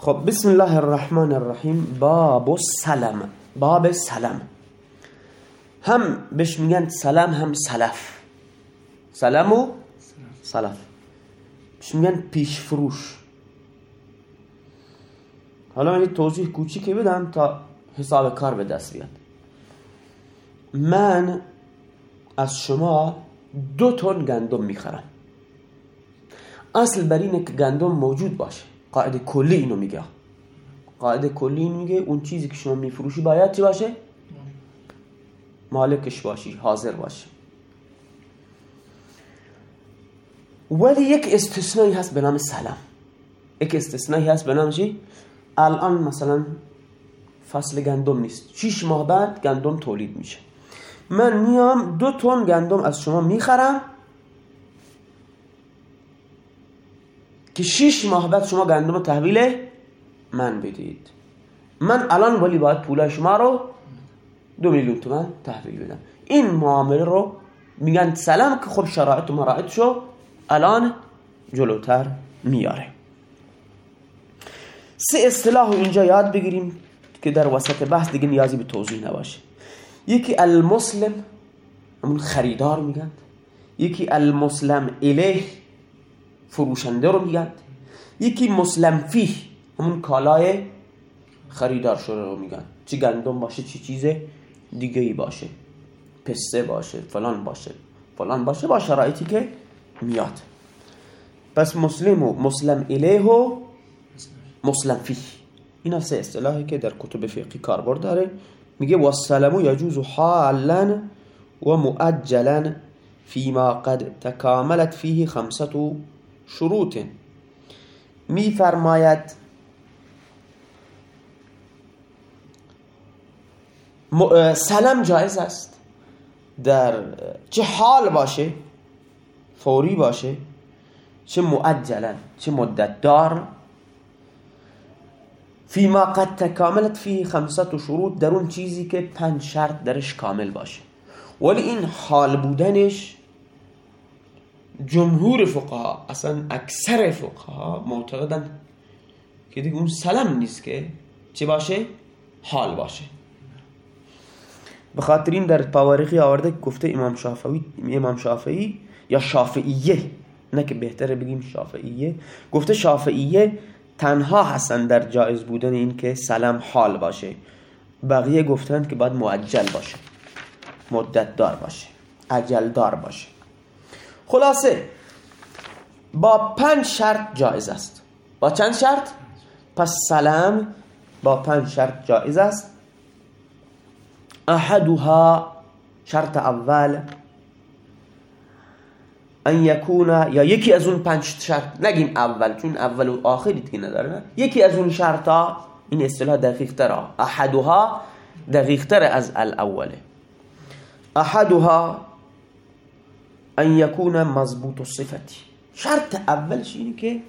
خب بسم الله الرحمن الرحیم. باب سلم باب سلم. هم بهش میگن سلم هم سلف. سلم و سلف. بهش میگن پیش فروش حالا من توضیح کوچیکی بدم تا حساب کار به دست بیاد. من از شما دو تن گندم می‌خرم. اصل بر اینه که گندم موجود باشه. قاعده کلی اینو میگه. قاعده کلی اینو میگه اون چیزی که شما میفروشی باید چی باشه؟ مالکش باشی حاضر باشی. ولی یک استثنایی هست به نام سلام. یک استثنایی هست به نام چی؟ الان مثلا فصل گندم نیست. 6 ماه بعد گندم تولید میشه. من میام دو تن گندم از شما می‌خرم. که 6 ماه بعد شما گندم تحویل من بدید. من الان ولی باید پولای شما رو دو میلیون تومن تحویل بدم. این معامله رو میگن سلام که خب شرایط مراعت شو الان جلوتر میاره. سه اصطلاح اینجا یاد بگیریم که در وسط بحث دیگه نیازی به توضیح نباشه. یکی المسلم همون خریدار میگن. یکی المسلم الیه فروشنده رو میگن. یکی مسلم فیه همون کالای خریدار شده رو میگن. چی گندم باشه چی چیز دیگه ای باشه. پسته باشه فلان باشه. فلان باشه با شرایطی که میاد. پس مسلم و مسلم الیه و مسلم فیه. این سه اصطلاحی که در کتب فقهی کاربرد داره. میگه والسلم یجوز حالا و مؤجلا فيما قد تکاملت فيه خمسة شروط میفرماید سلم جایز است. در چه حال باشه فوری باشه چه مؤجلا چه مدت دار فيما قد تکاملت فيه خمسة شروط در اون چیزی که پنج شرط درش کامل باشه. ولی این حال بودنش جمهور فقها اصلا اکثر فقها معتقدن که دیگه اون سلم نیست که چه باشه؟ حال باشه. به خاطر این در پاورقی آورده گفته امام شافعی امام شافعی یا شافعیه نه که بهتره بگیم شافعیه. گفته شافعیه تنها هستن در جایز بودن این که سلم حال باشه. بقیه گفتن که باید معجل باشه. مدت دار باشه. عجل دار باشه. خلاصه. با پنج شرط جایز است. با چند شرط؟ پس سلام با پنج شرط جایز است. احدها شرط اول. ان یکونه یا یکی از اون پنج شرط نگیم اول چون اول و آخری دیگه نداره؟ یکی از اون شرطا این اصطلاح دقیق تره. احدها دقیق تر از الاوله احدها ان یکون مضبوط صفتی شرط اولش اینه که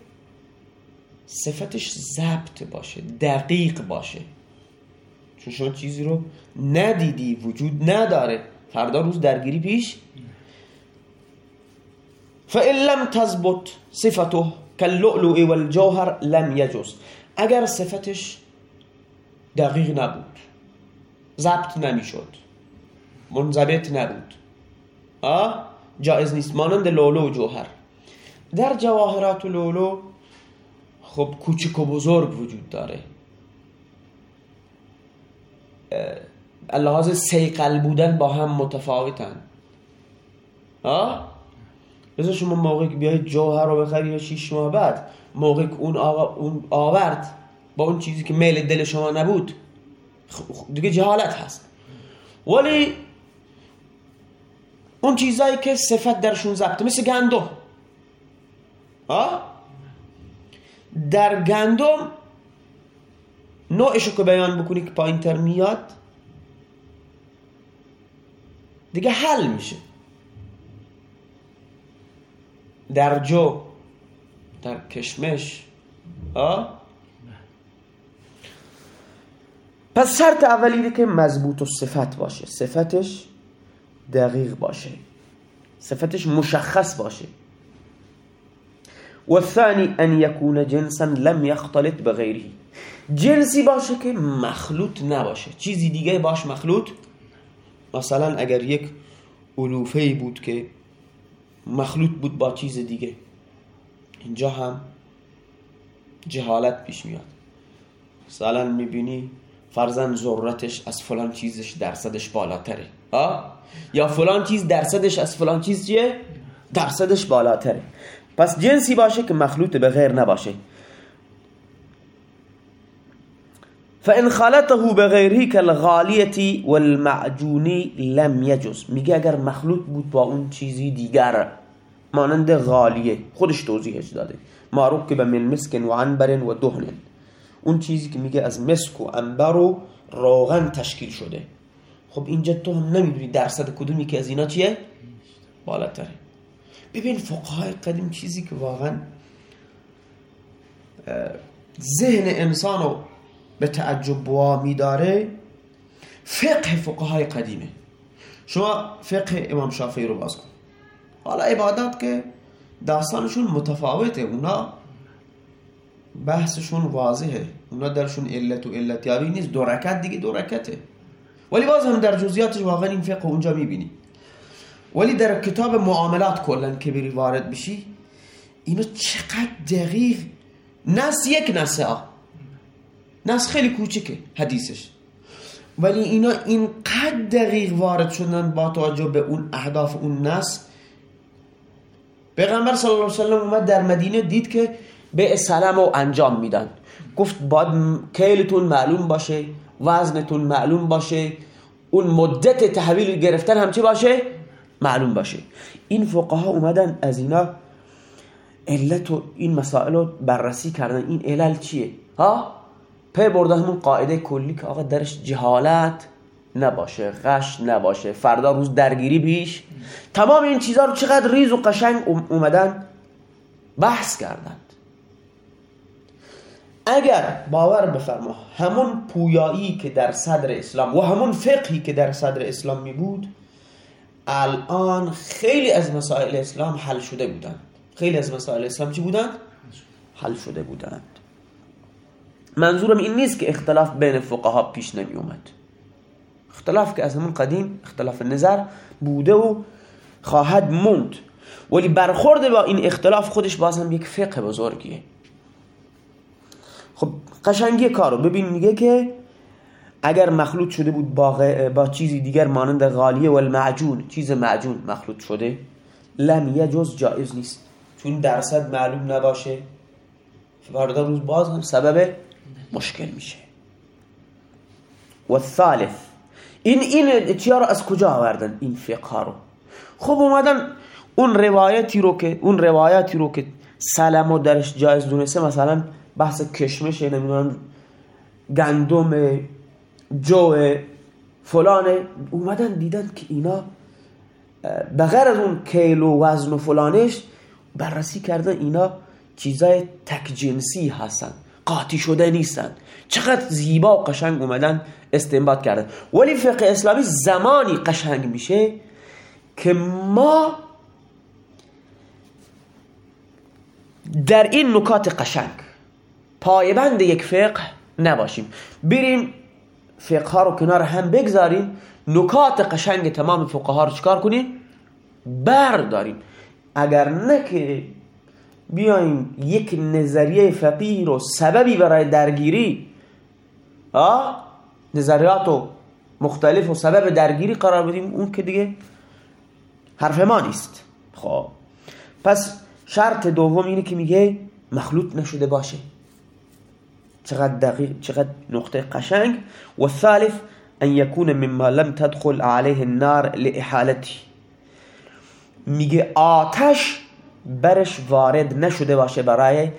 صفتش ضبط باشه دقیق باشه. چون شما چیزی رو ندیدی وجود نداره. فردا روز درگیری پیش. فإن لم تضبط صفته كاللؤلؤ والجوهر لم يجوز. اگر صفتش دقیق نبود ضبط نمی‌شد منضبط نبود. آه؟ جایز نیست. مانند لولو و جوهر. در جواهرات لولو خب کوچک و بزرگ وجود داره. لحاظ سیقل بودن با هم متفاوتن. آه مثل شما موقعی که بیاید جوهر رو بخری یا شیش ماه بعد موقعی که اون, اون آورد با اون چیزی که میل دل شما نبود دیگه جهالت هست. ولی اون چیزایی که صفت درشون ضبطه مثل گندم. در گندم نوعشو که بیان بکنی که پایین تر میاد دیگه حل میشه. در جو در کشمش. آه؟ پس شرط اولی که مضبوط و صفت باشه. صفتش دقیق باشه. صفتش مشخص باشه. والثاني ان يكون جنسا لم يختلط بغيره جنسی باشه که مخلوط نباشه. چیزی دیگه باش مخلوط؟ مثلا اگر یک علوفه بود که مخلوط بود با چیز دیگه. اینجا هم جهالت پیش میاد. مثلا می‌بینی فرزن ذرتش از فلان چیزش درصدش بالاتره. یا فلان چیز درصدش از فلان چیز چیه؟ درصدش بالاتره. پس جنسی باشه که مخلوط به غیر نباشه. فان خلطه بغیره كالغالیتی والمعجونی لم یجز میگه اگر مخلوط بود با اون چیزی دیگر مانند غالیه خودش توضیحش داده. معروف که به من و عنبر و دهن اون چیزی که میگه از مسک و انبر و روغن تشکیل شده. خب اینجا تو هم نمی‌دونی درصد کدومی که از اینا چیه؟ بالاتره. ببین فقهای قدیم چیزی که واقعا ذهن انسان رو به تعجب وامی داره فقه فقهای قدیمه. شما فقه امام شافعی رو باز کن. حالا عبادت که داستانشون متفاوته. اونا بحثشون واضحه. اونا درشون علت و علتیابی نیست. دو رکت دیگه دو رکته ولی باز هم در جزیاتش واقعا این فقه اونجا می‌بینی. ولی در کتاب معاملات کلن که بری وارد بشی اینا چقدر دقیق نس یک نسه نس خیلی کوچکه حدیثش. ولی اینا اینقدر دقیق وارد شدن با توجه به اون اهداف اون نس. پیغمبر صلی الله علیه وسلم اومد در مدینه دید که به سلام رو انجام میدن. گفت باید کیلتون معلوم باشه وزنتون معلوم باشه اون مدت تحویل گرفتن هم چه باشه؟ معلوم باشه. این فقها اومدن از اینا علت و این مسائل رو بررسی کردن. این علل چیه؟ ها؟ پی برده همون قاعده کلی که آقا درش جهالت نباشه غش نباشه. فردا روز درگیری بیش. تمام این چیزها رو چقدر ریز و قشنگ اومدن بحث کردند اگر باور بفرما همون پویایی که در صدر اسلام و همون فقهی که در صدر اسلام می بود الان خیلی از مسائل اسلام حل شده بودند. خیلی از مسائل اسلام چی بودند؟ حل شده بودند. منظورم این نیست که اختلاف بین فقها پیش نمی اومد. اختلاف که از همون قدیم اختلاف نظر بوده و خواهد موند. ولی برخورد با این اختلاف خودش باز یک فقه بزرگیه. خب قشنگی کارو. ببین میگه که اگر مخلوط شده بود با, با چیزی دیگر مانند غالیه و المعجون چیز معجون مخلوط شده لم جز جایز نیست. چون درصد معلوم نباشه. فردا روز باز هم سبب مشکل میشه. و الثالث این این از کجا آوردن این فقه رو؟ خب اومدن اون روایتی رو که اون روایتی رو که سلام و درش جایز دونسته مثلا بحث کشمش نمی‌دونم گندم جو فلانه اومدن دیدن که اینا بغیر از اون کیلو وزن و فلانش بررسی کردن اینا چیزای تک جنسی هستن. قاطی شده نیستن. چقدر زیبا و قشنگ اومدن استنباط کردن. ولی فقه اسلامی زمانی قشنگ میشه که ما در این نکات قشنگ پایبند یک فقه نباشیم. بریم فقه ها رو کنار هم بگذاریم. نکات قشنگ تمام فقه ها رو چکار کنیم؟ برداریم. اگر نه بیایم یک نظریه فقیر و سببی برای درگیری آه نظریات و مختلف و سبب درگیری قرار بدیم اون که دیگه حرف ما نیست. خب. پس شرط دوم اینه که میگه مخلوط نشده باشه. چقدر دقیق چقدر نقطه قشنگ. و ثالث ان يكون مما لم تدخل عليه النار لاحالته میگه آتش برش وارد نشده باشه برای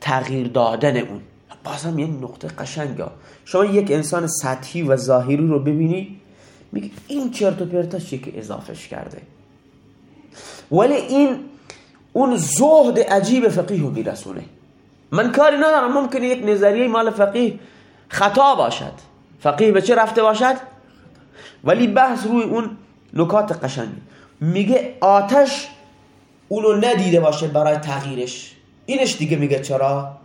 تغییر دادن اون. بازم یه نقطه قشنگه شما یک انسان سطحی و ظاهری رو ببینی میگه این چرت و پرتاش که اضافش کرده. ولی این اون زهد عجیب فقیه رو میرسونه من کاری ندارم ممکنه یک نظریه مال فقیه خطا باشد. فقیه به چه رفته باشد؟ ولی بحث روی اون نکات قشنگی میگه آتش اونو ندیده باشه برای تغییرش. اینش دیگه میگه چرا؟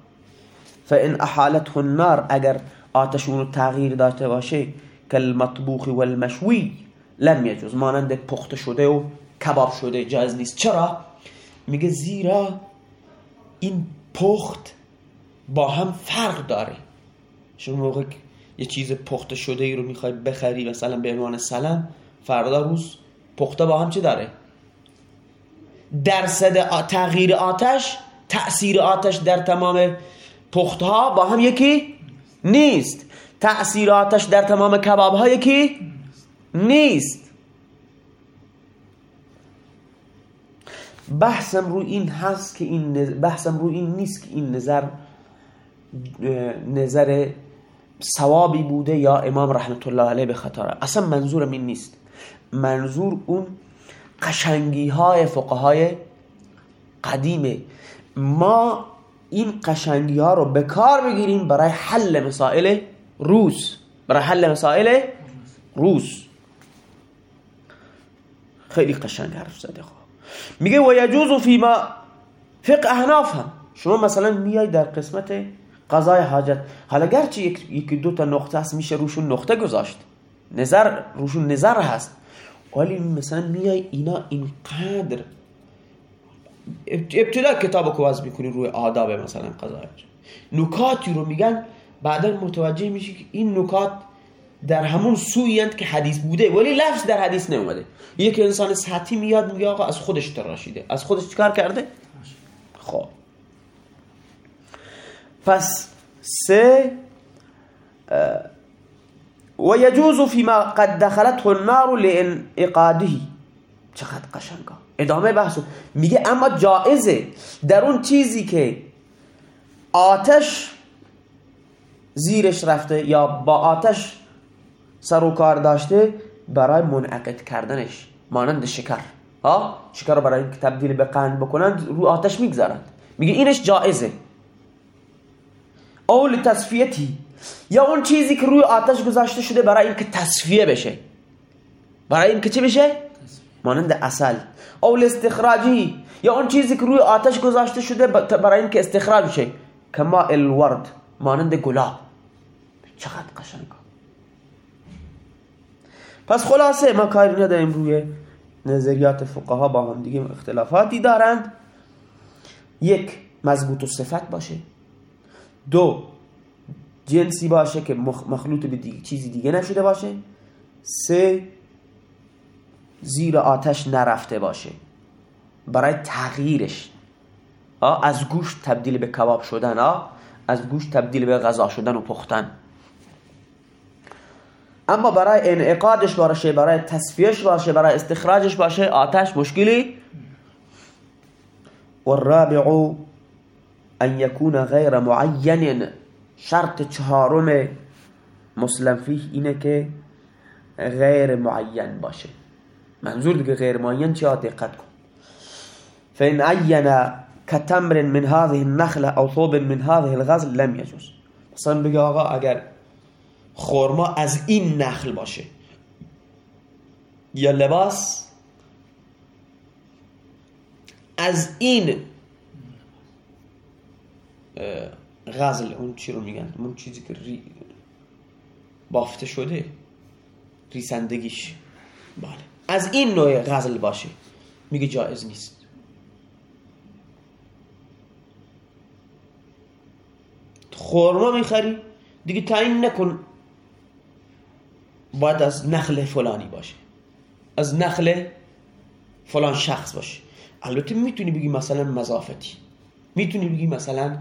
فان احالته النار اگر آتشون تغییر داشته باشه کالمطبوخ والمشوی لم یجوز. مانند پخته شده و کباب شده جایز نیست. چرا؟ میگه زیرا این پخت با هم فرق داره. شما موقع یه چیز پخته شده ای رو می‌خوای بخری مثلا به عنوان سلام فردا روز پخته با هم چه داره؟ درصد تغییر آتش تأثیر آتش در تمام پخت ها با هم یکی نیست. تأثیر آتش در تمام کباب ها یکی نیست. بحثم رو این هست که این بحثم رو این نیست که این نظر نظر ثوابی بوده یا امام رحمت الله علیه به خطاره اصلا منظورم این نیست. منظور اون قشنگی های فقهای قدیمه. ما این قشنگی ها رو به کار بگیریم برای حل مسائل روز برای حل مسائل روز خیلی قشنگ حرف زده خواه میگه و فی ما فقه احناف هم شما مثلا میای در قسمت قضای حاجت حالا گرچه یکی دو تا نقطه هست میشه روشون نقطه گذاشت نظر روشون نظر هست ولی مثلا میای اینا اینقدر ابتدا کتاب کوز می‌کنی روی آداب مثلا قضای نکاتی رو میگن بعدا متوجه میشی که این نکات در همون سوی که حدیث بوده ولی لفظ در حدیث نمیده یک انسان سطحی میاد میگه آقا از خودش تراشیده از خودش چیکار کرده خب پس سه و یجوز فيما قد دخلته النار لانعقاده. چقدر قشنگا. ادامه بحثو میگه اما جائزه در اون چیزی که آتش زیرش رفته یا با آتش سر و کار داشته برای منعقد کردنش مانند شکر. ها شکر رو برای تبدیل به قند بکنند رو آتش می‌گذارند. میگه اینش جائزه. اول تصفیتی یا اون چیزی که روی آتش گذاشته شده برای اینکه تصفیه بشه. برای اینکه چه بشه؟ مانند اصل اول استخراجی یا اون چیزی که روی آتش گذاشته شده برای اینکه استخراج بشه. کما الورد. مانند گلاب. چقدر قشنگه پس خلاصه ما کاری نداریم روی نظریات فقها با هم دیگه اختلافاتی دارند. یک مضبوط و صفت باشه. دو جنسی باشه که مخلوط به دیگه چیزی دیگه نشده باشه. سه زیر آتش نرفته باشه. برای تغییرش. از گوشت تبدیل به کباب شدن. از گوشت تبدیل به غذا شدن و پختن. اما برای انعقادش باشه برای تصفیهش باشه برای استخراجش باشه آتش مشکلی. والرابع ان يكون غیر معین شرط چهارم مسلم فیه اینه که غیر معین باشه. منظور دیگه غیر معین چی دقت کن. فإن عین كتمر من هذه النخله او ثوب من هذه الغزل لم يجوز. مثلا بگه آقا اگر خورما از این نخل باشه. یا لباس از این غزل اون چی رو میگن؟ اون چیزی که ری... بافته شده ریسندگیش. بله. از این نوع غزل باشه. میگه جایز نیست. خورما می‌خری؟ دیگه تعیین نکن. باید از نخل فلانی باشه. از نخل فلان شخص باشه. البته می‌تونی بگی مثلا مضافتی. می‌تونی بگی مثلا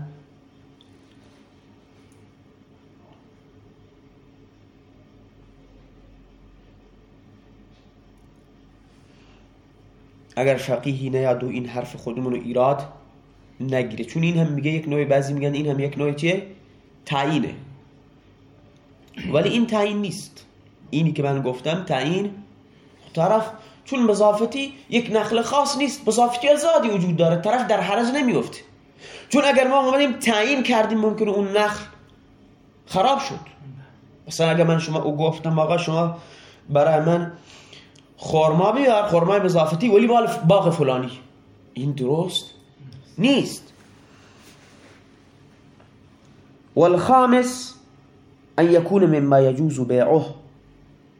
اگر فقیهی نیاد و این حرف خودمون رو ایراد نگیره. چون این هم میگه یک نوع بعضی میگن این هم یک نوع چیه؟ تعیینه. ولی این تعیین نیست. اینی که من گفتم تعیین طرف چون مضافتی یک نخل خاص نیست مضافتی زادی وجود داره. طرف در حرج نمیفته. چون اگر ما اومدیم تعیین کردیم ممکنه اون نخل خراب شد. مثلا اگر من شما او گفتم آقا شما برای من خورما بیار خورما مضافتی ولی مال باغ فلانی. این درست نیست. والخامس ان يكون مما یجوز بيعه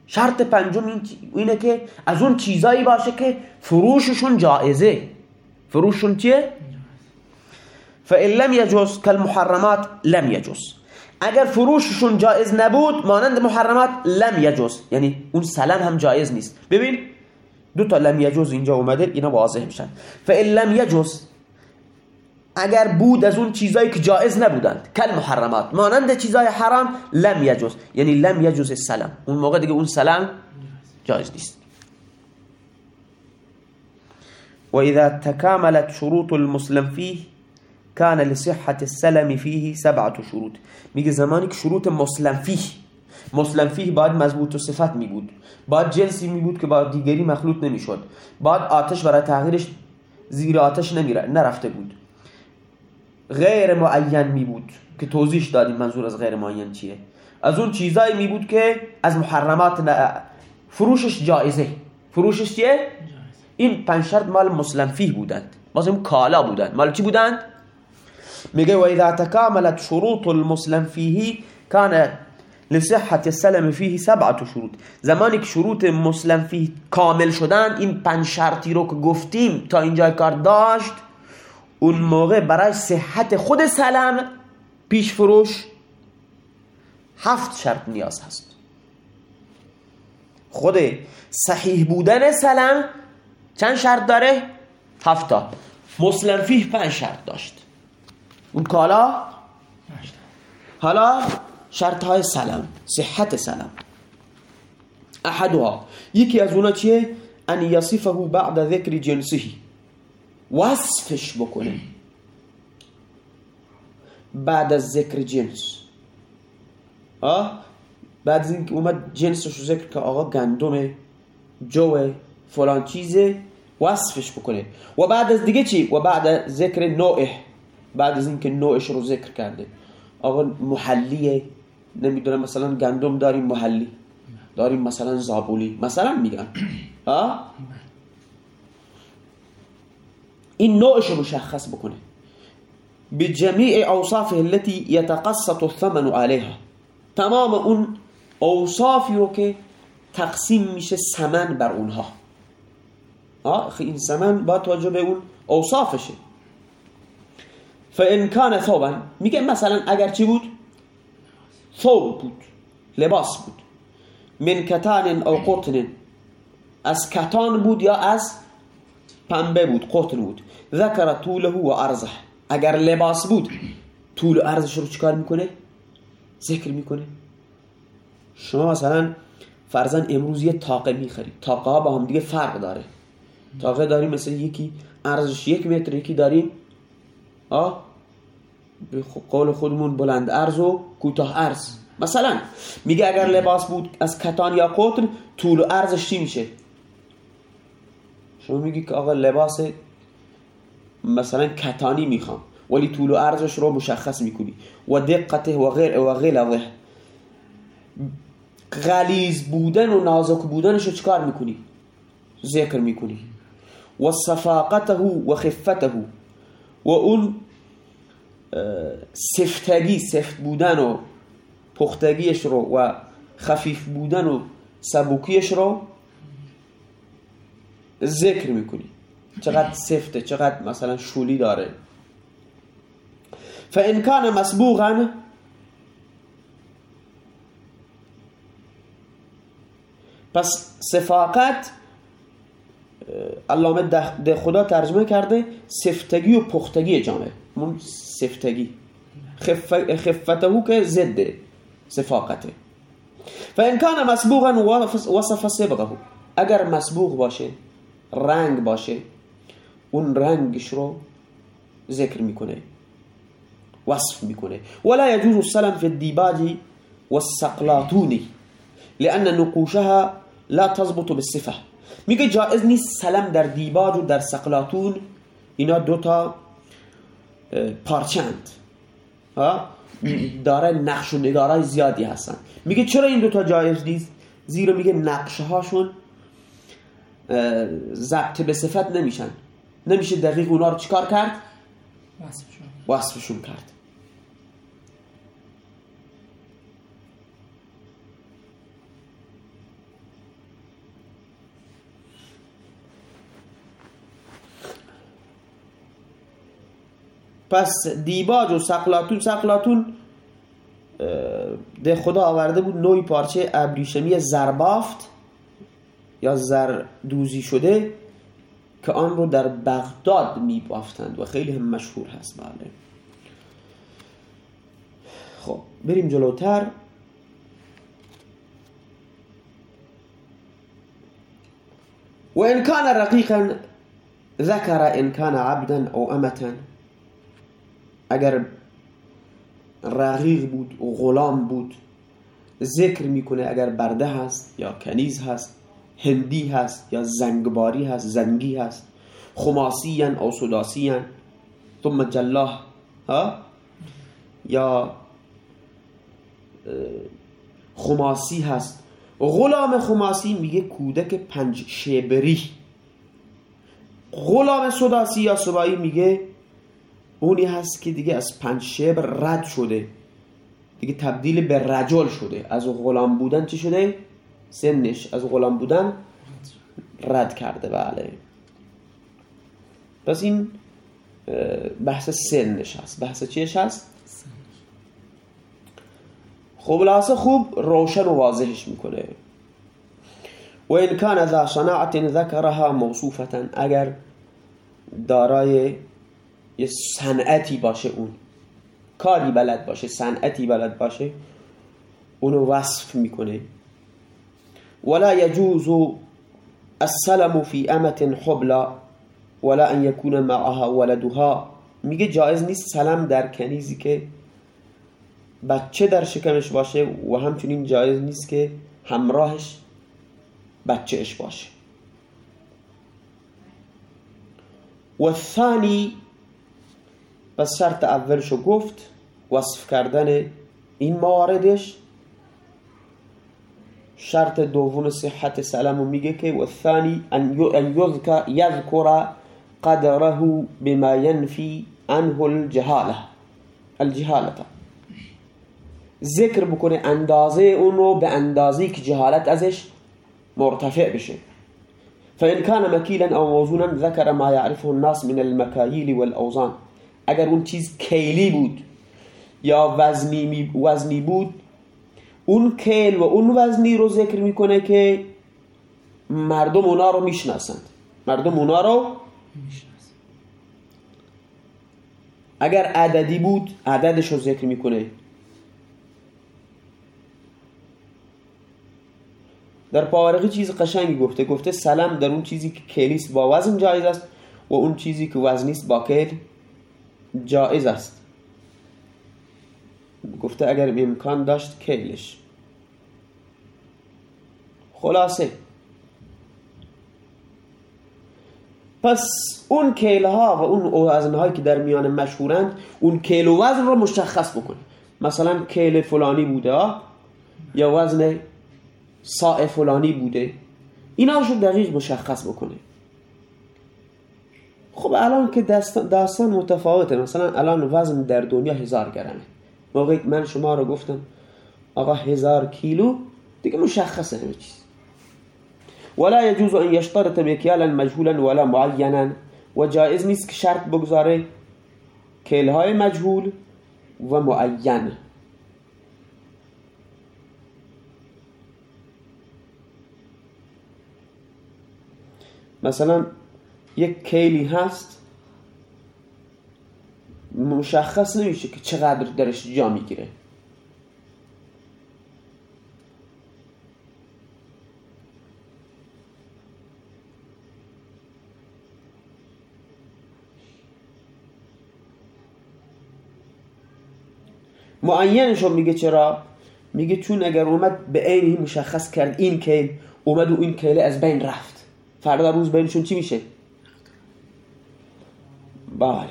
شرط پنجم اینه که از اون چیزایی باشه که فروششون جائزه فروششون چیه؟ فإن لم یجوز يجوز كالمحرمات لم یجوز. اگر فروششون جائز نبود مانند محرمات لم يجوز یعنی اون سلم هم جائز نیست. ببین دو تا لم يجوز اینجا اومده اینا واضح میشن. فإن لم يجوز اگر بود از اون چیزایی که جائز نبودند کل محرمات مانند چیزای حرام لم یجوز. یعنی لم یجوز السلام اون موقع دیگه اون سلام جایز نیست. و اذا تكاملت شروط المسلم فيه كان لصحة السلم فيه سبعة شروط. میگه زمانی که شروط مسلم فيه مسلم فيه باید مضبوط و صفت می بود باید جنسی می بود که با دیگری مخلوط نمی‌شد. باید آتش برای تغییرش زیر آتش نمیره نرفته بود. غیر معین می بود که توضیح دادیم منظور از غیر معین چیه. از اون چیزایی می بود که از محرمات فروشش جایزه. فروشش چیه؟ این پنج شرط مال مسلم فیه بودند. باز اون کالا بودند. مال چی بودند؟ میگه و اذا تکاملت شروط المسلم فیه کان لصحت السلم فیه سبعت شروط. زمانی که شروط مسلم فیه کامل شدن این پنج شرطی رو که گفتیم تا اینجا کار داشت اون موقع برای صحت خود سلم پیش فروش هفت شرط نیاز هست. خود صحیح بودن سلم چند شرط داره؟ هفتا. مسلم فیه پنج شرط داشت. اون کالا؟ حالا شرط های سلم صحت سلم احدها یکی از اونا چیه؟ ان یصفه بعد ذکر جنسهی وصفش بکنه بعد از ذکر جنس. آه؟ بعد از اینکه اومد جنسش رو ذکر که آقا گندم جو فلان چیزه وصفش بکنه. و بعد از دیگه چی؟ و بعد ذکر نوعه. بعد از اینکه نوعش رو ذکر کرده آقا محلیه. نمی‌دونم مثلا گندم داریم محلی. داریم مثلا زابولی. مثلا میگن. ها این نوعش مشخص بکنه. به جمیع اوصافه التي يتقسط الثمن عليها. تمام اون اوصافی رو که تقسیم میشه سمن بر اونها. آخه این سمن با توجه به اون اوصافشه. فان کان ثوبا میگه مثلا اگر چی بود؟ ثوب بود لباس بود. من کتان او قطن. از کتان بود یا از پنبه بود قطن بود. ذکر طوله و عرضه. اگر لباس بود طول و عرضش رو چکار می‌کنه؟ ذکر می‌کنه. شما مثلا فرزن امروز یه تاقه می‌خرید. تاقه ها با هم دیگه فرق داره. تاقه داریم مثل یکی عرضش یک متر یکی داریم آه؟ به قول خودمون بلند عرض و کوتاه عرض. مثلا میگه اگر لباس بود از کتان یا قطن طول و عرضش چی میشه؟ شما میگی که آقا لباس مثلا کتانی می‌خوام ولی طول و عرضش رو مشخص می‌کنی. و دقته و غیر و غلظه غلیز بودن و نازک بودنش رو چکار می‌کنی؟ ذکر می‌کنی. و صفاقته و خفته. و اون سفتگی سفت بودن و پختگیش رو و خفیف بودن و سبوکیش رو ذکر می‌کنی. چقدر سفته چقدر مثلا شولی داره. فان کان مسبوغا پس صفاقت علامه ده خدا ترجمه کرده سفتگی و پختگی جامعه. اون سفتگی. خف... خفته که ضد صفاقته. فان کان مسبوغا وصف صبغه اگر مسبوغ باشه رنگ باشه اون رنگش رو ذکر می‌کنه وصف می‌کنه. ولا يجوز السلم في الديباج والسقلاطون لأن نقوشها لا تضبط بالصفه میگه جائز نیست سلم در دیباج و در سقلاتون اینا دوتا پارچند. داره نقش و نگارای زیادی هستن. میگه چرا این دوتا جایز نیست؟ زیرا میگه نقشه هاشون ضبط به صفت نمیشن. نمیشه دقیق اونا رو چیکار کرد؟ وصفشون کرد. پس دیباج و سقلاتون سقلاتون ده خدا آورده بود نوعی پارچه ابریشمی زربافت یا زردوزی شده که آن رو در بغداد می بافتند و خیلی هم مشهور هست. بله. خب بریم جلوتر. و ان رقیقا ذکر ان کان عبدا او امتا. اگر رقیق بود و غلام بود ذکر می‌کنه اگر برده هست یا کنیز هست هندی هست یا زنگباری هست زنگی هست خماسی او سداسی ثم جلاه ها؟ یا خماسی هست. غلام خماسی میگه کودک پنج شبری. غلام سداسی یا سبایی میگه اونی هست که دیگه از پنج شبر رد شده. دیگه تبدیل به رجل شده. از غلام بودن چی شده؟ سنش از غلام بودن رد کرده. بله. پس این بحث سنش هست. بحث چیش هست؟ خب لحظه خوب روشن و واضحش می‌کنه. و این کان ذا صناعت ذکرها موصوفتا اگر دارای یه صنعتی باشه اون. کاری بلد باشه صنعتی بلد باشه اونو وصف می‌کنه. ولا يجوز السلم في امت حبلا ولا ان يكون معها ولدها. میگه جایز نیست سلام در کنیزی که بچه در شکمش باشه و همچنین جایز نیست که همراهش بچهش باشه. و ثانی پس شرط اولشو گفت وصف کردن این مواردش. شرط دوم صحت سلامو میگه که و ثانی ان یذکر قدره بما ينفي عنه الجهاله. الجهاله ذکر بکنه اندازه اون رو به اندازه که جهالت ازش مرتفع بشه. فإن كان مكيلا أو موزونا ذكر ما يعرفه الناس من المكاييل والأوزان اگر اون چیز کیلی بود یا وزنی, وزنی بود اون کیل و اون وزنی رو ذکر می‌کنه که مردم اونا رو می‌شناسند. مردم اونا رو اگر عددی بود عددش رو ذکر می‌کنه. در پاورقی چیز قشنگی گفته. گفته سلام در اون چیزی که کلیست با وزن جایز است و اون چیزی که وزنیست با کل جایز است. گفته اگر امکان داشت کیلش. خلاصه. پس اون کیل ها و اون وزن هایی که در میان مشهورند اون کیل و وزن رو مشخص بکنه. مثلا کیل فلانی بوده یا وزن ساع فلانی بوده. اینا رو دقیق مشخص بکنه. خب الان که داستان متفاوته. مثلا الان وزن در دنیا هزار گرمه. موقعی من شما رو گفتم آقا هزار کیلو دیگه مشخصه همه چیز. ولا يجوز ان يشترط مكيالا مجهولا ولا معينا و جائز نیست که شرط بگذاره کیل مجهول و معین. مثلا یک کیلی هست مشخص نمیشه که چقدر درش جا می‌گیره. معینش میگه چرا؟ میگه چون اگر اومد به عینی مشخص کرد این کیل اومد و این کیله از بین رفت. فردا روز بینشون چی میشه؟ بله.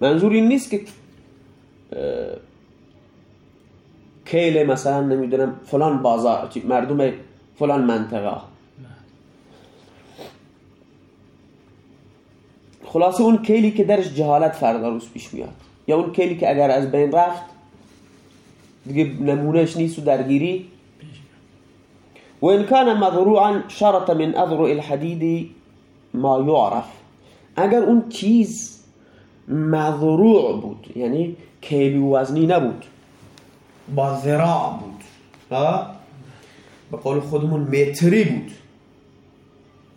منظور این نیست که کیل مثلا نمی‌دونم فلان بازار مردم فلان منطقه. خلاصه اون کیلی که درش جهالت فردا روز پیش میاد. یا اون کیلی که اگر از بین رفت دیگه نمونهش نیست و درگیری. وإن كان مضروعا شرط من أذرع الحديد ما يعرف. اگر اون چیز مضروع بود یعنی کیلی و وزنی نبود. با ذراع بود. به قول خودمون متری بود.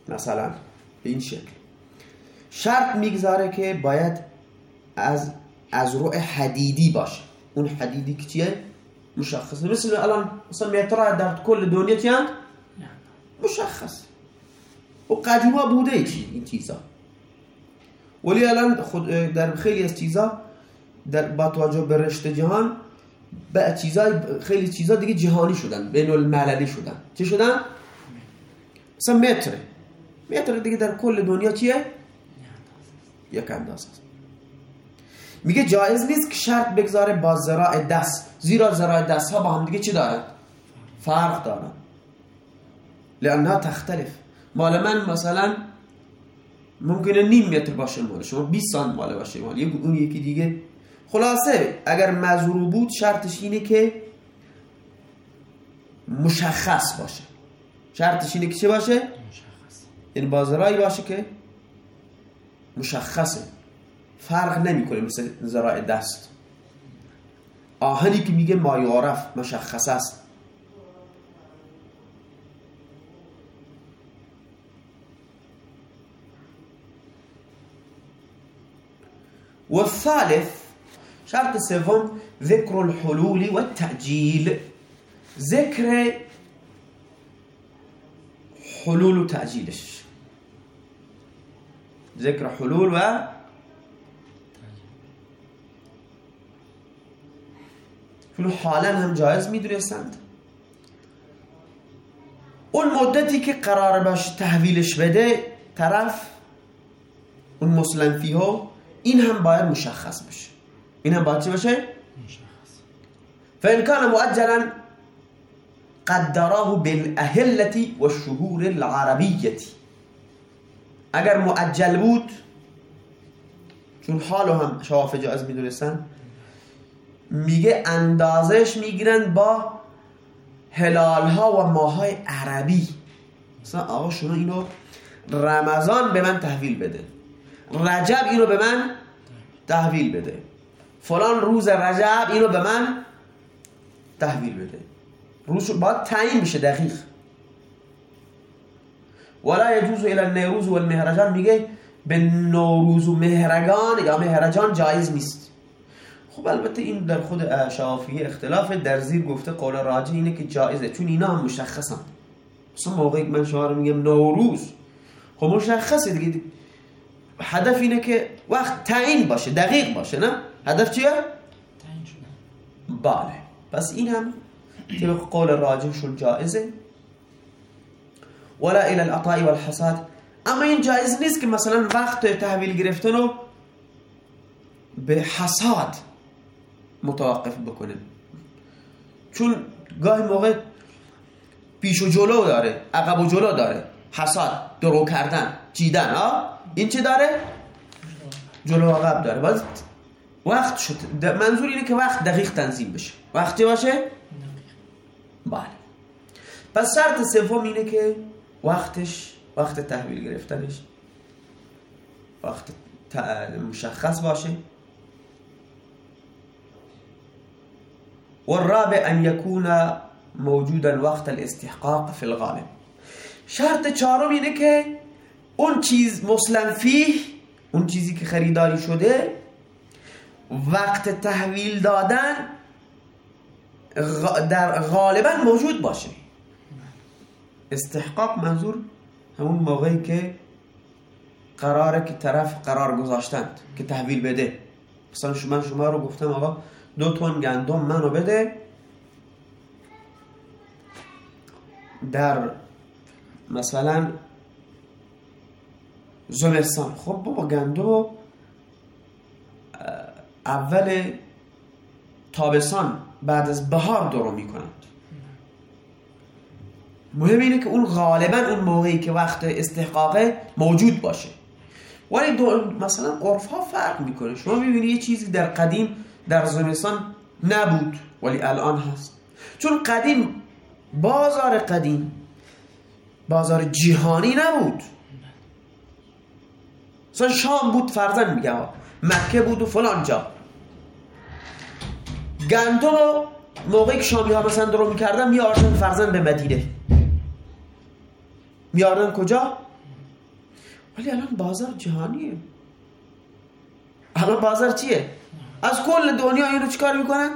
مثلا به این شکل. شرط می‌گذاره که باید از از روح حدیدی باشه. اون حدیدی که چیه؟ مشخصه. مثل الان مثلا متر در کل دنیا چیه مشخص و قدیما بوده چی این چیزا. ولی الان خود در خیلی از چیزا در با توجه به رشته جهان به چیزای خیلی چیزا دیگه جهانی شدن بین المللی شدن. چی شدن؟ مثلا متر. متر دیگه در کل دنیا چیه؟ یک اندازه میگه جایز نیست که شرط بگذاره با زراع دست زیرا زراع دست ها با هم دیگه چی دارن؟ فرق دارن. لانها تختلف. مال من مثلا ممکنه نیم متر باشه مال شما 20 سانت مال باشه مال. اون یکی دیگه. خلاصه اگر مزرو بود شرطش اینه که مشخص باشه. شرطش اینه که چه باشه؟ مشخص. یعنی بازرایی باشه که مشخصه. فرق نمی‌کنه مثل زراع دست. آهنی که میگه مایارف مشخص است. و الثالث شرط سوم ذکر الحلول و التعجیل ذکر حلول و تعجیلش ذکر حلول و چون حالا هم جایز می‌دونستند؟ اون مدتی که قرار باش تحویلش بده طرف اون مسلم فیه این هم باید مشخص بشه. این هم باید چی باشه؟ مشخص. فإن كان مؤجلا قدراه بالأهلة والشهور العربية. اگر معجل بود چون حالو هم شوافه جایز می‌دونستن میگه اندازش می‌گیرن با هلال ها و ماه های عربی. مثلا آقا شما اینو رمضان به من تحویل بده. رجب اینو به من تحویل بده. فلان روز رجب اینو به من تحویل بده. روز باید تعیین بشه دقیق. ولا يجوز الى النوروز و المهرجان میگه به نوروز و مهرگان یا مهرجان جایز نیست. خب البته این در خود شافعی اختلاف در زیر گفته قول راجع اینه که جایزه. چون اینا هم مشخصن. مثلا موقعی که من شما میگم نوروز. خب مشخصه دیگه. هدف اینه که وقت تعیین باشه دقیق باشه نه؟ هدف چیه؟ بله. پس این هم طبق قول راجحشون جایزه. ولا الى العطاء والحصاد اما این جایز نیست که مثلا وقت تحویل گرفتن رو به حساد متوقف بکنه. چون گاهی موقع پیش و جلو داره عقب و جلو داره. حساد درو کردن. چیدن این چه داره؟ جلو عقب داره. باز وقت شد. منظور اینه که وقت دقیق تنظیم بشه. وقتی باشه؟ بله. پس شرط سوم اینه که وقتش وقت تحویل گرفتنش وقت مشخص باشه. والرابع أن يكون موجودا وقت الاستحقاق في الغالب. شرط چهارم اینه که اون چیز مسلم فیه اون چیزی که خریداری شده وقت تحویل دادن در غالبا موجود باشه. استحقاق منظور همون موقعی که قراره که طرف قرار گذاشتند که تحویل بده. مثلا شما شما رو گفتم آقا دو تون گندم منو بده. در مثلا زمستان. خب بابا گندم اول تابستان بعد از بهار درو می‌کنند. مهم اینه که اون غالبا اون موقعی که وقت استحقاقه موجود باشه. ولی مثلا عرف ها فرق می‌کنه. شما می‌بینی یه چیزی در قدیم در زمستان نبود ولی الان هست. چون قدیم بازار قدیم بازار جهانی نبود. مثلا شام بود فرزن میگم مکه بود و فلان جا گندم رو موقعی که شامی ها مثلا درو می‌کردن میاردن فرزن به مدینه میاردن کجا؟ ولی الان بازار جهانیه الان بازار چیه؟ از کل دنیا اینو چیکار می‌کنن؟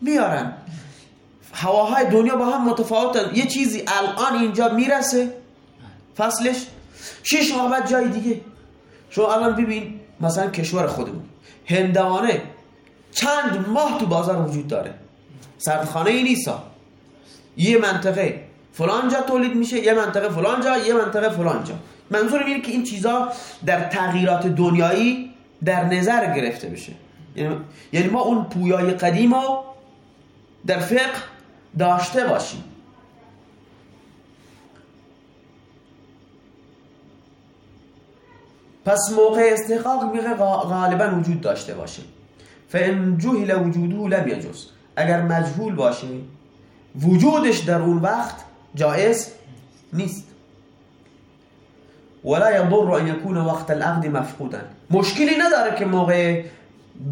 میارن هواهای دنیا با هم متفاوتن یه چیزی الان اینجا می‌رسه فصلش ماه بعد جای دیگه. شما الان ببین مثلا کشور خودمون. هندوانه چند ماه تو بازار وجود داره. سردخانه ای نیست یه منطقه فلان جا تولید میشه یه منطقه فلان جا یه منطقه فلان جا. منظور اینه که این چیزا در تغییرات دنیایی در نظر گرفته بشه. یعنی, یعنی ما اون پویای قدیم رو در فقه داشته باشیم. پس موقع استحقاق میگه غالبا وجود داشته باشه فان جهل وجوده لم يجوز. اگر مجهول باشه وجودش در اون وقت جایز نیست. ولا يضر ان يكون وقت العقد مفقودا. مشکلی نداره که موقع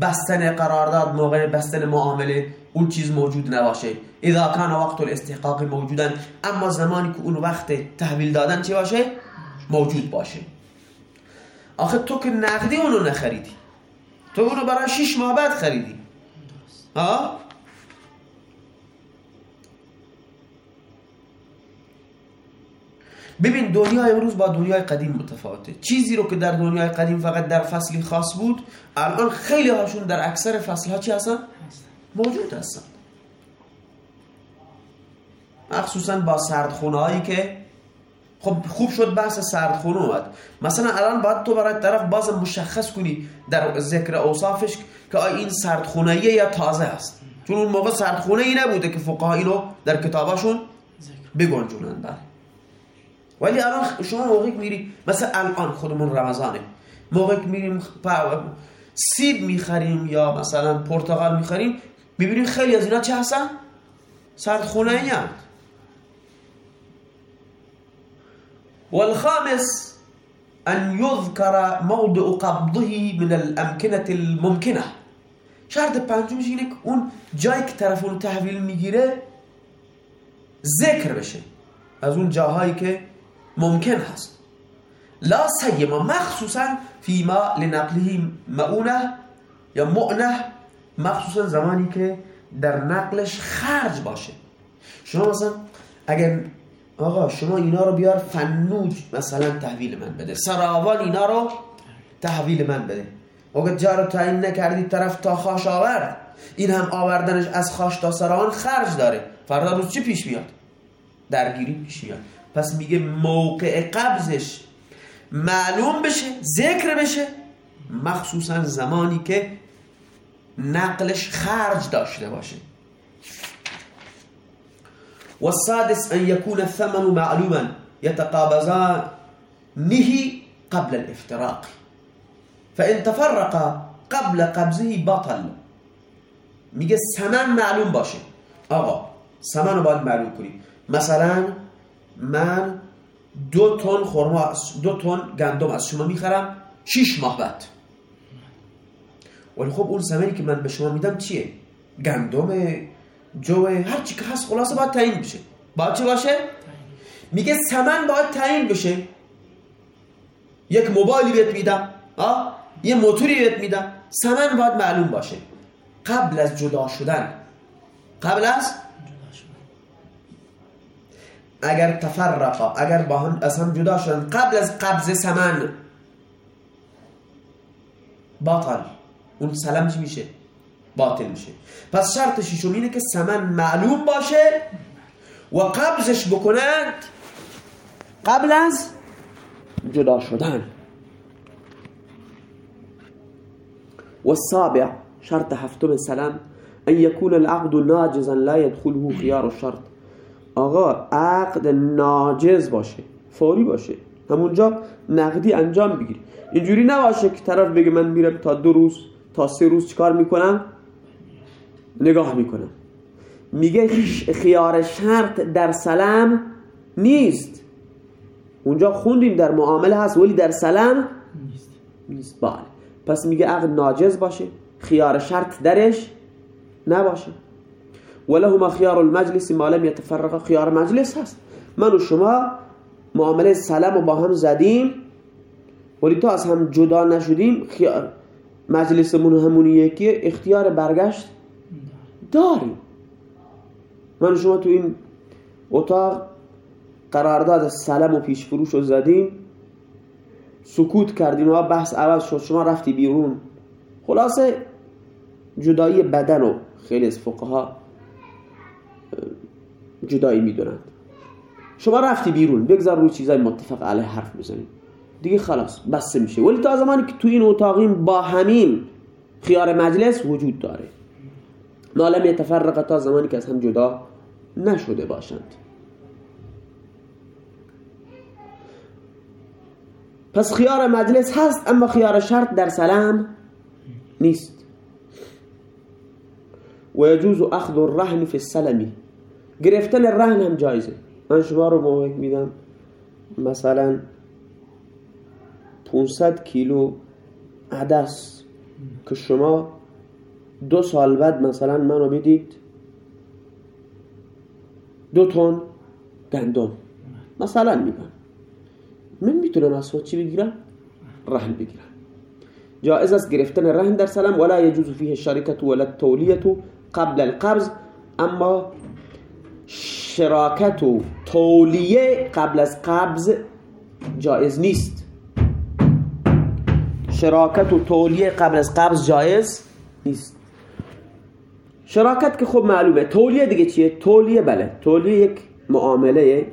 بستن قرارداد موقع بستن معامله اون چیز موجود نباشه. اذا کان وقت الاستحقاق موجودا اما زمانی که اون وقت تحویل دادن چی باشه؟ موجود باشه. آخه تو که نقدی اونو نخریدی. تو اونو برای شش ماه بعد خریدی. ها ببین دنیا امروز با دنیای قدیم متفاوته. چیزی رو که در دنیای قدیم فقط در فصلی خاص بود الان خیلی هاشون در اکثر فصل ها چی هستن؟ موجود هستن. مخصوصا با سردخونه هایی که خب خوب شد بحث سردخونه اومد. مثلا الان باید تو برای طرف باز مشخص کنی در ذکر اوصافش که این سردخونه یا تازه است. چون اون موقع سردخونه ای نبوده که فقها اینو در کتاباشون بگنجونن. بله. ولی الان شما موقعی که میری مثلا الان خودمون رمضانه. موقعی که میریم سیب می‌خریم یا مثلا پرتقال می‌خریم می‌بینیم خیلی از اینا چه هستن؟ سردخونه ای هم. والخامس أن يذكر موضع قبضه من الأمكنة الممکنه شرط پنجمش اینه که اون جایی که طرف اون تحویل میگیره ذکر بشه. از اون جاهایی که ممکن هست. لا سیما مخصوصا فیما لنقله مؤونه یا مؤنة مخصوصا زمانی که در نقلش خرج باشه. شما مثلا اگر آقا شما اینا رو بیار فنوج مثلا تحویل من بده. سراوان اینا رو تحویل من بده. اگر جا رو تعیین نکردی طرف تا خاش آورد. این هم آوردنش از خاش تا سراوان خرج داره. فردا روز چی پیش میاد؟ درگیری پیش میاد. پس میگه موقع قبضش معلوم بشه ذکر بشه مخصوصا زمانی که نقلش خرج داشته باشه. والسادس أن يكون الثمن معلوما يتقابضانه قبل الافتراق. فإن تفرق قبل قبضه بطل میگه سمن معلوم باشه. آقا سمن رو باید معلوم کنیم. مثلا من دو تن خرما دو تن گندم از شما می‌خرم شیش ماه بعد. ولی خب اون سمنی که من به شما میدم چیه؟ گندم جو هر چی که هست خلاصه باید تعیین بشه. باید چه باشه؟ میگه سمن باید تعیین بشه. یک موبایلی بهت میدم آه یه موتوری بهت میدم. سمن باید معلوم باشه. قبل از جدا شدن. قبل از؟ اگر تفرقا اگر با هم از هم جدا شدن قبل از قبض سمن باطل اون سلام چی میشه؟ باطل میشه. پس شرط ششم اینه که سمن معلوم باشه و قبضش بکنند قبل از جدا شدن. و السابع شرط هفتم سلام ان يكون العقد ناجزا لا يدخله خيار الشرط. آقا عقد ناجز باشه فوری باشه. همونجا نقدی انجام بگیری اینجوری نباشه که طرف بگه من میرم تا دو روز تا سه روز چیکار می‌کنم؟ نگاه می‌کنم. میگه خیار شرط در سلام نیست. اونجا خوندیم در معامله هست ولی در سلام نیست. بله. پس میگه عقد ناجز باشه خیار شرط درش نباشه. ولهما خیار المجلس ما لم يتفرق خیار مجلس هست. من و شما معامله سلام و با هم زدیم ولی تا از هم جدا نشدیم خیار مجلسمون همون یکی اختیار برگشت داریم. من شما تو این اتاق قرارداد سلام و پیش فروش رو زدیم سکوت کردیم و بحث عوض شد. شما رفتی بیرون. خلاصه جدایی بدن رو خیلی از فقها جدایی می‌دونند. شما رفتی بیرون. بگذار روی چیزای متفق علیه حرف بزنیم. دیگه خلاص بسته میشه. ولی تا زمانی که تو این اتاقیم با همین خیار مجلس وجود داره. معلم یتفرق تا زمانی که از هم جدا نشده باشند. پس خیار مجلس هست اما خیار شرط در سلام نیست. و یجوز اخذ الرهن فی السلمی گرفتن رهن هم جایزه. من شما رو موقع میدم مثلا 500 کیلو عدس که شما دو سال بعد مثلا منو بدید دو تن گندم مثلا میگم من می‌تونم از چی بگیرم؟ رهن بگیرم. جائز است گرفتن رهن در سلام ولا يجوز فيه الشركه ولا التوليه قبل القبض. اما شراکت و تولیه قبل از قبض جایز نیست. شراکت و تولیه قبل از قبض جایز نیست. شراکت که خب معلومه. تولیه دیگه چیه؟ تولیه بله. تولیه یک معامله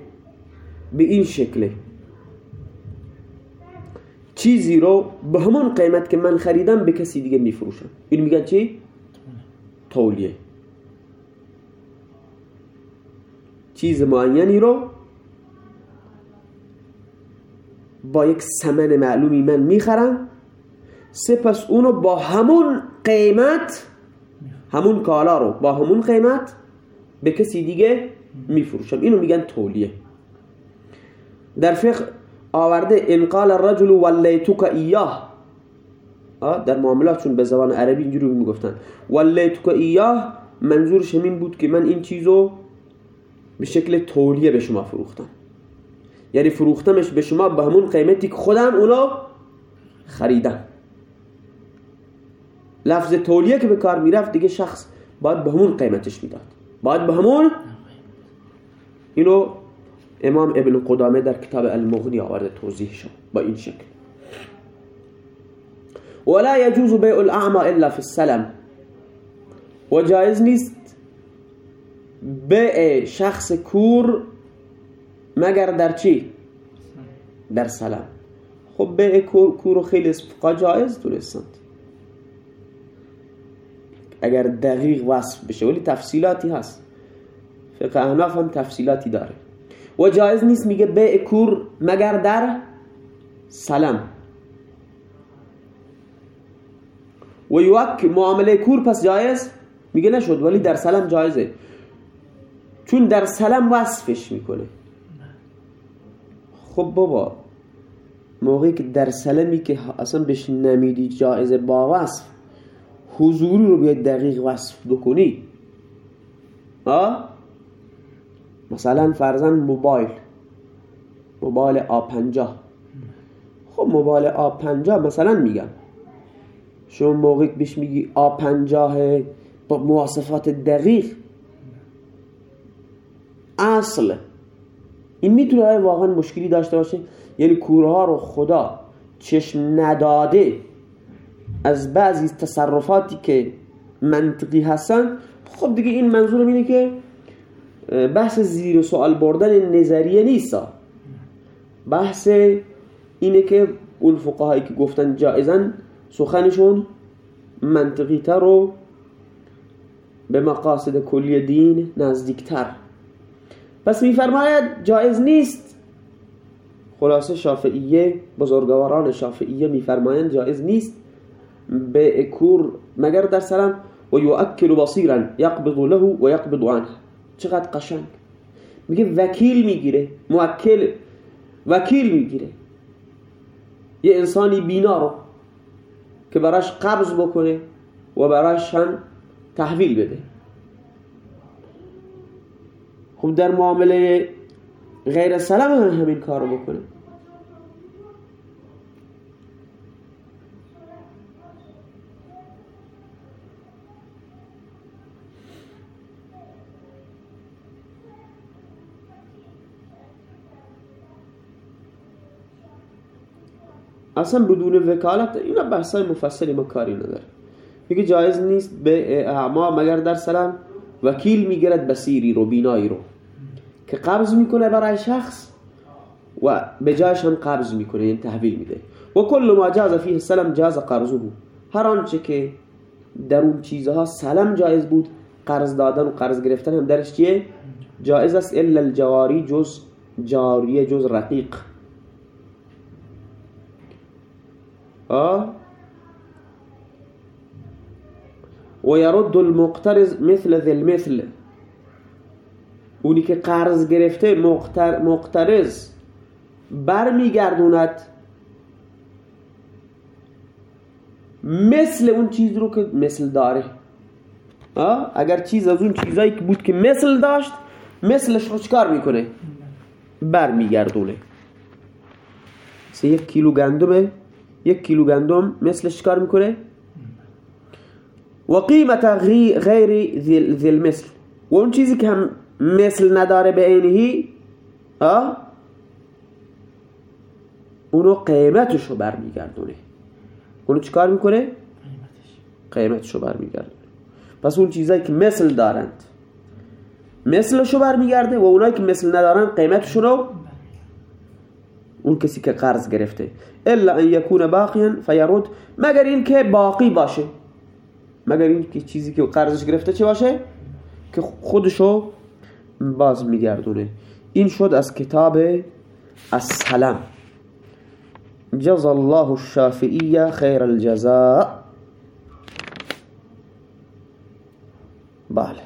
به این شکله. چیزی رو به همون قیمت که من خریدم به کسی دیگه میفروشم. این میگن چی؟ تولیه. چیز معینی رو با یک سمن معلومی من می‌خرم. سپس اونو با همون قیمت همون کالا رو با همون قیمت به کسی دیگه میفروشم. اینو میگن تولیه. در فقه آورده ان قال الرجل ولیتک ایاه. در معاملاتشون به زبان عربی اینجوری می‌گفتن. ولیتک ایاه. منظورش همین بود که من این چیزو به شکل تولیه به شما فروختم. یعنی فروختمش به شما به همون قیمتی که خودم اونو خریدم. لفظ تولیه که به کار می‌رفت دیگه شخص باید به همون قیمتش می‌داد. باید به همون اینو امام ابن قدامه در کتاب المغنی آورده توضیح شد با این شکل. ولا يجوز بيع الاعمى الا في السلم. و جایز نیست به شخص کور مگر در چی؟ در سلام خب به کور خیلی فقا جایز دونستند اگر دقیق وصف بشه ولی تفصیلاتی هست. فقه احناف هم تفصیلاتی داره. و جایز نیست میگه به کور مگر در سلام و یوک معامله کور پس جایز؟ میگه نشد ولی در سلام جایزه. چون در سلام وصفش می‌کنه. خب بابا موقعی که در سلمی که اصلا بهش نمیدی جایزه با وصف. حضوری رو بیاید دقیق وصف بکنی. آه؟ مثلا فرزن موبایل. موبایل A50 خب موبایل A50 مثلا میگم. شما موقعی بهش میگی A50 با مواصفات دقیق. اصل. این می‌تونه واقعا مشکلی داشته باشه؟ یعنی کورها رو خدا چشم نداده. از بعضی تصرفاتی که منطقی هستن خب دیگه این منظورم اینه که بحث زیر سوال بردن نظریه نیست بحث اینه که اون فقهایی که گفتن جایزن سخنشون منطقی تر و به مقاصد کلی دین نزدیکتر. پس میفرماید جایز نیست. خلاصه شافعیه بزرگواران شافعیه میفرمایند جایز نیست. به کور مگر در سلام و یؤکل بصیرا یقبض له و یقبض عنه. چقدر قشنگ. میگه وکیل می‌گیره موکل وکیل می‌گیره. یه انسانی بینا رو که براش قبض بکنه و براش هم تحویل بده. خب در معامله غیر سلام هم همین کارو بکنه. اصلا بدون وکالت اینا بحثای مفصلی ما کاری نداره میگه جایز نیست به اعما مگر در سلام وکیل می‌گیرد بسیری رو بینایی رو. که قبض می‌کنه برای شخص و به جایش هم قبض می‌کنه یعنی تحویل میده. و کل ما جاز فیه سلام جاز قرضه. هر آنچه که در اون چیزها سلام جایز بود قرض دادن و قرض گرفتن هم درش چیه؟ جایز است الا الجواری جز جاریه جز رقیق. آه؟ ويرد المقترض مثل ذي المثل. اونی که قرض گرفته مقتر مقترض برمیگردوند. مثل اون چیز رو که مثل داره. اگر چیز از اون چیزایی که بود که مثل داشت مثلش رو چکار می‌کنه؟ برمیگردونه. سه یک کیلو گندمه. یک کیلو گندم مثلش کار می‌کنه؟ و قیمت غیر ذی مثل. و اون چیزی که هم مثل نداره به اینهی اونو قیمتشو برمیگردونه. اونو چیکار می‌کنه؟ قیمتشو برمیگردونه. پس اون چیزایی که مثل دارند مثلشو برمیگرده و اونایی که مثل ندارن قیمتشو رو اون کسی که قرض گرفته. الا ان یکون باقیا فیرد مگر این که باقی باشه. مگر این که چیزی که قرضش گرفته چه باشه؟ که خودشو باز میگردونه. این شد از کتاب السلام. جزا الله الشافعی خیر الجزاء. بله.